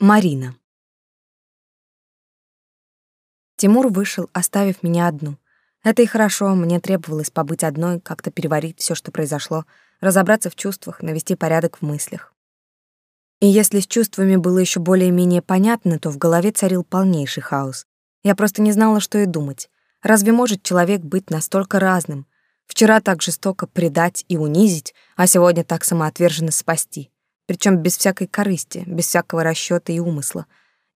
Марина. Тимур вышел, оставив меня одну. Это и хорошо, мне требовалось побыть одной, как-то переварить все, что произошло, разобраться в чувствах, навести порядок в мыслях. И если с чувствами было еще более-менее понятно, то в голове царил полнейший хаос. Я просто не знала, что и думать. Разве может человек быть настолько разным? Вчера так жестоко предать и унизить, а сегодня так самоотверженно спасти причем без всякой корысти, без всякого расчета и умысла.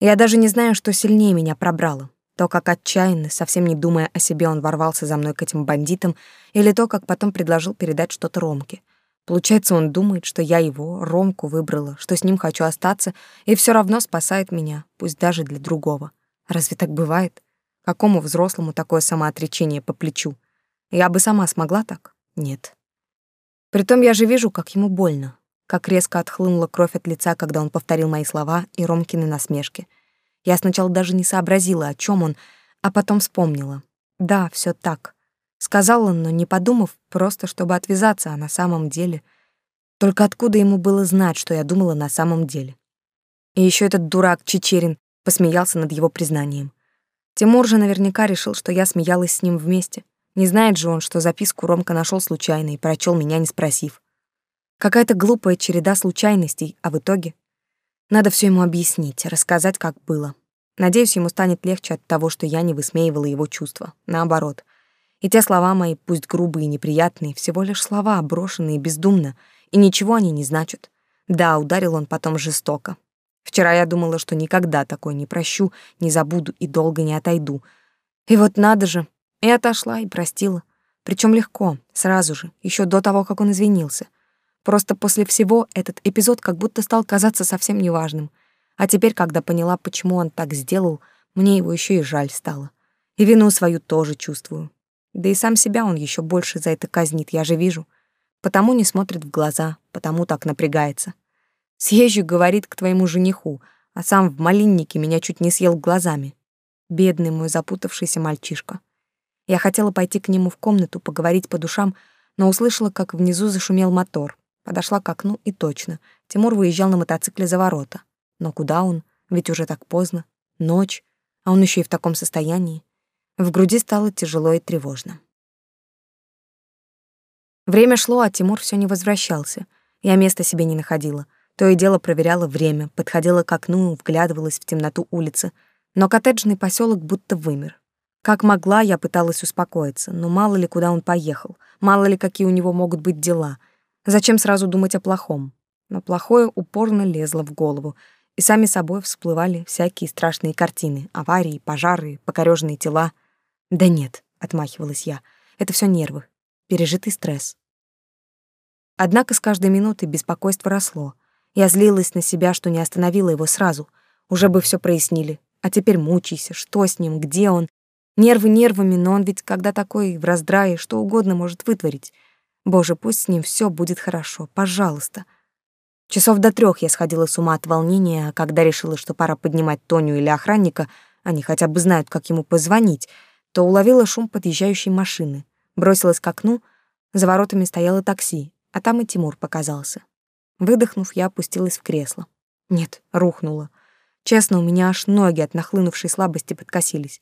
Я даже не знаю, что сильнее меня пробрало. То, как отчаянно, совсем не думая о себе, он ворвался за мной к этим бандитам, или то, как потом предложил передать что-то Ромке. Получается, он думает, что я его, Ромку, выбрала, что с ним хочу остаться, и все равно спасает меня, пусть даже для другого. Разве так бывает? Какому взрослому такое самоотречение по плечу? Я бы сама смогла так? Нет. Притом я же вижу, как ему больно, как резко отхлынула кровь от лица, когда он повторил мои слова и Ромкины насмешки. Я сначала даже не сообразила, о чем он, а потом вспомнила. Да, все так. Сказал он, но не подумав, просто чтобы отвязаться, а на самом деле... Только откуда ему было знать, что я думала на самом деле? И еще этот дурак Чечерин посмеялся над его признанием. Тимур же наверняка решил, что я смеялась с ним вместе. Не знает же он, что записку Ромка нашел случайно и прочел меня, не спросив. Какая-то глупая череда случайностей, а в итоге надо все ему объяснить, рассказать, как было. Надеюсь, ему станет легче от того, что я не высмеивала его чувства. Наоборот. И те слова мои, пусть грубые и неприятные, всего лишь слова, брошенные бездумно, и ничего они не значат. Да, ударил он потом жестоко. Вчера я думала, что никогда такое не прощу, не забуду и долго не отойду. И вот надо же, и отошла, и простила. Причем легко, сразу же, еще до того, как он извинился — Просто после всего этот эпизод как будто стал казаться совсем неважным. А теперь, когда поняла, почему он так сделал, мне его еще и жаль стало. И вину свою тоже чувствую. Да и сам себя он еще больше за это казнит, я же вижу. Потому не смотрит в глаза, потому так напрягается. Съезжу, говорит, к твоему жениху, а сам в малиннике меня чуть не съел глазами. Бедный мой запутавшийся мальчишка. Я хотела пойти к нему в комнату, поговорить по душам, но услышала, как внизу зашумел мотор. Подошла к окну и точно. Тимур выезжал на мотоцикле за ворота. Но куда он? Ведь уже так поздно. Ночь. А он еще и в таком состоянии. В груди стало тяжело и тревожно. Время шло, а Тимур все не возвращался. Я места себе не находила. То и дело проверяла время, подходила к окну, вглядывалась в темноту улицы. Но коттеджный поселок будто вымер. Как могла, я пыталась успокоиться, но мало ли куда он поехал, мало ли какие у него могут быть дела — Зачем сразу думать о плохом? Но плохое упорно лезло в голову, и сами собой всплывали всякие страшные картины: аварии, пожары, покорёженные тела. Да нет, отмахивалась я. Это все нервы, пережитый стресс. Однако с каждой минутой беспокойство росло. Я злилась на себя, что не остановила его сразу. Уже бы все прояснили. А теперь мучайся, что с ним, где он? Нервы нервами, но он ведь когда такой в раздрае, что угодно может вытворить. Боже, пусть с ним все будет хорошо, пожалуйста. Часов до трех я сходила с ума от волнения, а когда решила, что пора поднимать Тоню или охранника, они хотя бы знают, как ему позвонить, то уловила шум подъезжающей машины, бросилась к окну, за воротами стояло такси, а там и Тимур показался. Выдохнув, я опустилась в кресло. Нет, рухнула. Честно, у меня аж ноги от нахлынувшей слабости подкосились.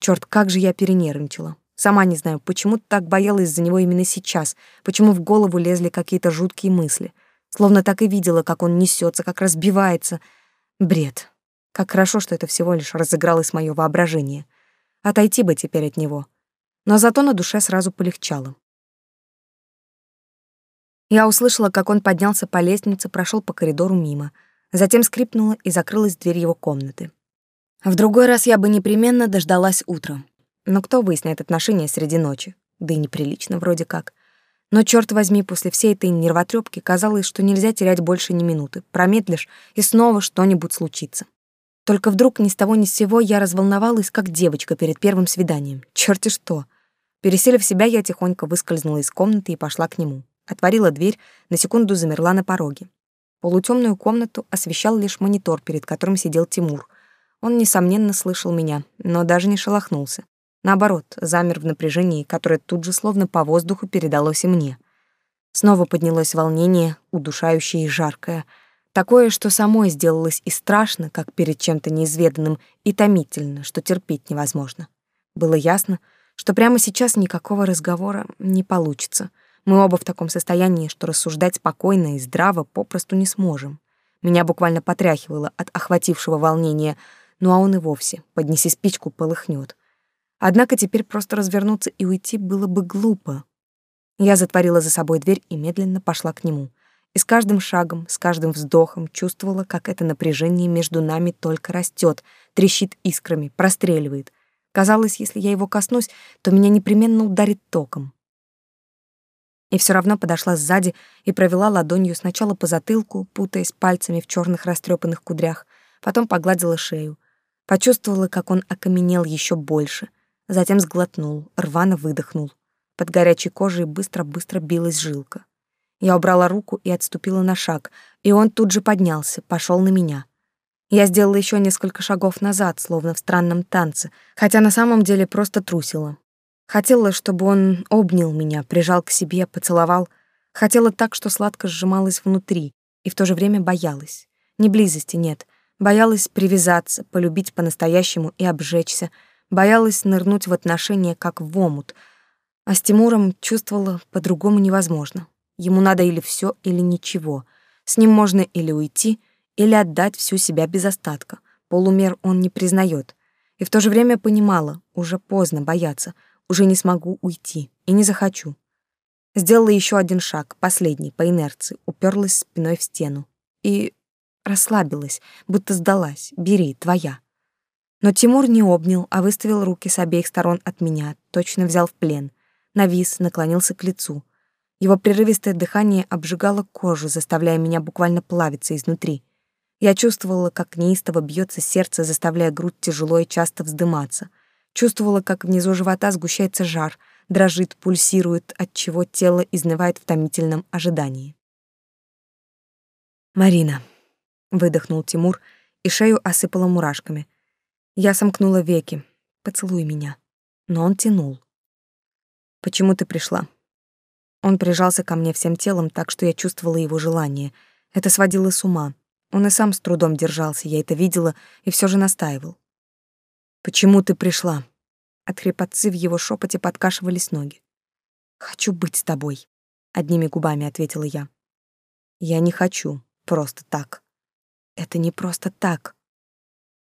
Черт, как же я перенервничала. Сама не знаю, почему так боялась за него именно сейчас, почему в голову лезли какие-то жуткие мысли. Словно так и видела, как он несется, как разбивается. Бред. Как хорошо, что это всего лишь разыгралось мое воображение. Отойти бы теперь от него. Но зато на душе сразу полегчало. Я услышала, как он поднялся по лестнице, прошел по коридору мимо. Затем скрипнула и закрылась дверь его комнаты. В другой раз я бы непременно дождалась утра. Но кто выясняет отношения среди ночи? Да и неприлично вроде как. Но черт возьми, после всей этой нервотрепки казалось, что нельзя терять больше ни минуты. Промедлишь, и снова что-нибудь случится. Только вдруг ни с того ни с сего я разволновалась, как девочка перед первым свиданием. Чёрти что. Переселив себя, я тихонько выскользнула из комнаты и пошла к нему. Отворила дверь, на секунду замерла на пороге. Полутемную комнату освещал лишь монитор, перед которым сидел Тимур. Он, несомненно, слышал меня, но даже не шелохнулся. Наоборот, замер в напряжении, которое тут же словно по воздуху передалось и мне. Снова поднялось волнение, удушающее и жаркое. Такое, что самой сделалось и страшно, как перед чем-то неизведанным, и томительно, что терпеть невозможно. Было ясно, что прямо сейчас никакого разговора не получится. Мы оба в таком состоянии, что рассуждать спокойно и здраво попросту не сможем. Меня буквально потряхивало от охватившего волнения, ну а он и вовсе, поднеси спичку, полыхнет. Однако теперь просто развернуться и уйти было бы глупо. Я затворила за собой дверь и медленно пошла к нему. И с каждым шагом, с каждым вздохом чувствовала, как это напряжение между нами только растет, трещит искрами, простреливает. Казалось, если я его коснусь, то меня непременно ударит током и все равно подошла сзади и провела ладонью сначала по затылку, путаясь пальцами в черных растрепанных кудрях, потом погладила шею. Почувствовала, как он окаменел еще больше, затем сглотнул, рвано выдохнул. Под горячей кожей быстро-быстро билась жилка. Я убрала руку и отступила на шаг, и он тут же поднялся, пошел на меня. Я сделала еще несколько шагов назад, словно в странном танце, хотя на самом деле просто трусила. Хотела, чтобы он обнял меня, прижал к себе, поцеловал. Хотела так, что сладко сжималась внутри, и в то же время боялась. Не близости нет. Боялась привязаться, полюбить по-настоящему и обжечься. Боялась нырнуть в отношения, как в омут. А с Тимуром чувствовала, по-другому невозможно. Ему надо или все, или ничего. С ним можно или уйти, или отдать всю себя без остатка. Полумер он не признает. И в то же время понимала, уже поздно бояться — уже не смогу уйти и не захочу. Сделала еще один шаг, последний, по инерции, уперлась спиной в стену и расслабилась, будто сдалась. Бери, твоя. Но Тимур не обнял, а выставил руки с обеих сторон от меня, точно взял в плен. Навис, наклонился к лицу. Его прерывистое дыхание обжигало кожу, заставляя меня буквально плавиться изнутри. Я чувствовала, как неистово бьется сердце, заставляя грудь тяжело и часто вздыматься. Чувствовала, как внизу живота сгущается жар, дрожит, пульсирует, от чего тело изнывает в томительном ожидании. «Марина», — выдохнул Тимур, и шею осыпала мурашками. Я сомкнула веки. «Поцелуй меня». Но он тянул. «Почему ты пришла?» Он прижался ко мне всем телом, так что я чувствовала его желание. Это сводило с ума. Он и сам с трудом держался, я это видела, и все же настаивал. Почему ты пришла? От хрипотцы в его шепоте подкашивались ноги. Хочу быть с тобой, одними губами ответила я. Я не хочу, просто так. Это не просто так.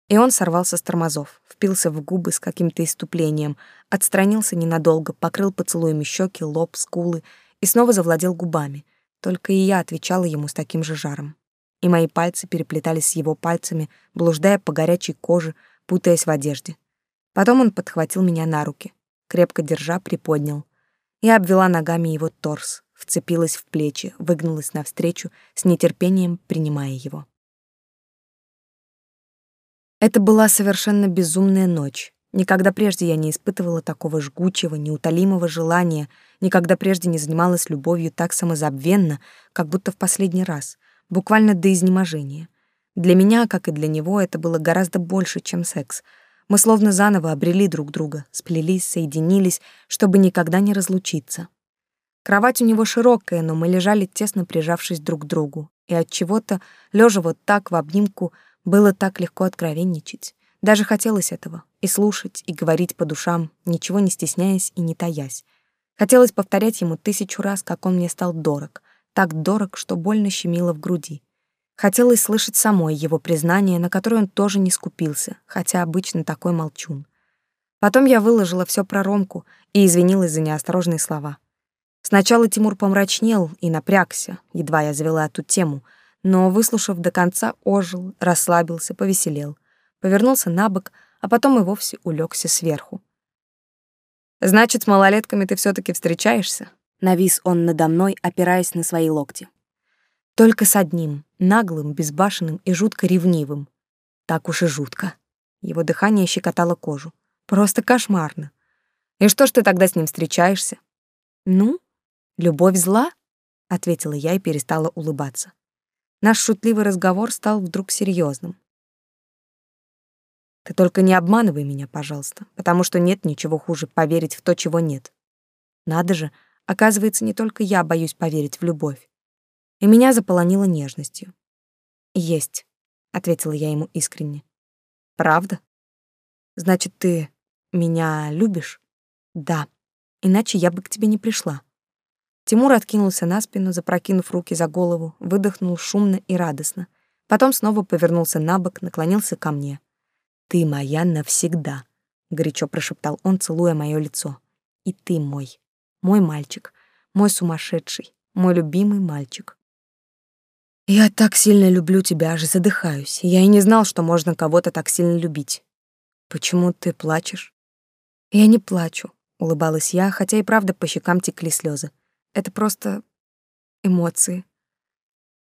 И он сорвался с тормозов, впился в губы с каким-то иступлением, отстранился ненадолго, покрыл поцелуями щеки, лоб, скулы и снова завладел губами. Только и я отвечала ему с таким же жаром. И мои пальцы переплетались с его пальцами, блуждая по горячей коже, путаясь в одежде. Потом он подхватил меня на руки, крепко держа, приподнял. Я обвела ногами его торс, вцепилась в плечи, выгнулась навстречу, с нетерпением принимая его. Это была совершенно безумная ночь. Никогда прежде я не испытывала такого жгучего, неутолимого желания, никогда прежде не занималась любовью так самозабвенно, как будто в последний раз, буквально до изнеможения — для меня, как и для него, это было гораздо больше, чем секс. Мы словно заново обрели друг друга, сплелись, соединились, чтобы никогда не разлучиться. Кровать у него широкая, но мы лежали тесно прижавшись друг к другу, и от чего-то, лежа вот так в обнимку, было так легко откровенничать. Даже хотелось этого и слушать, и говорить по душам, ничего не стесняясь и не таясь. Хотелось повторять ему тысячу раз, как он мне стал дорог, так дорог, что больно щемило в груди. Хотелось слышать самой его признание, на которое он тоже не скупился, хотя обычно такой молчун. Потом я выложила все про Ромку и извинилась за неосторожные слова. Сначала Тимур помрачнел и напрягся, едва я завела эту тему, но, выслушав до конца, ожил, расслабился, повеселел, повернулся на бок, а потом и вовсе улегся сверху. «Значит, с малолетками ты все таки встречаешься?» Навис он надо мной, опираясь на свои локти. Только с одним, наглым, безбашенным и жутко ревнивым. Так уж и жутко. Его дыхание щекотало кожу. Просто кошмарно. И что ж ты тогда с ним встречаешься? Ну, любовь зла, ответила я и перестала улыбаться. Наш шутливый разговор стал вдруг серьезным. Ты только не обманывай меня, пожалуйста, потому что нет ничего хуже поверить в то, чего нет. Надо же, оказывается, не только я боюсь поверить в любовь и меня заполонило нежностью. Есть, ответила я ему искренне. Правда? Значит, ты меня любишь? Да. Иначе я бы к тебе не пришла. Тимур откинулся на спину, запрокинув руки за голову, выдохнул шумно и радостно. Потом снова повернулся на бок, наклонился ко мне. «Ты моя навсегда», — горячо прошептал он, целуя мое лицо. «И ты мой, мой мальчик, мой сумасшедший, мой любимый мальчик». «Я так сильно люблю тебя, аж задыхаюсь. Я и не знал, что можно кого-то так сильно любить. Почему ты плачешь?» «Я не плачу», — улыбалась я, хотя и правда по щекам текли слезы. Это просто эмоции.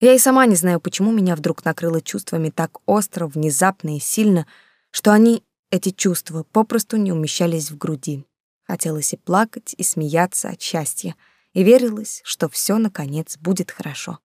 Я и сама не знаю, почему меня вдруг накрыло чувствами так остро, внезапно и сильно, что они, эти чувства, попросту не умещались в груди. Хотелось и плакать, и смеяться от счастья, и верилось, что все наконец будет хорошо.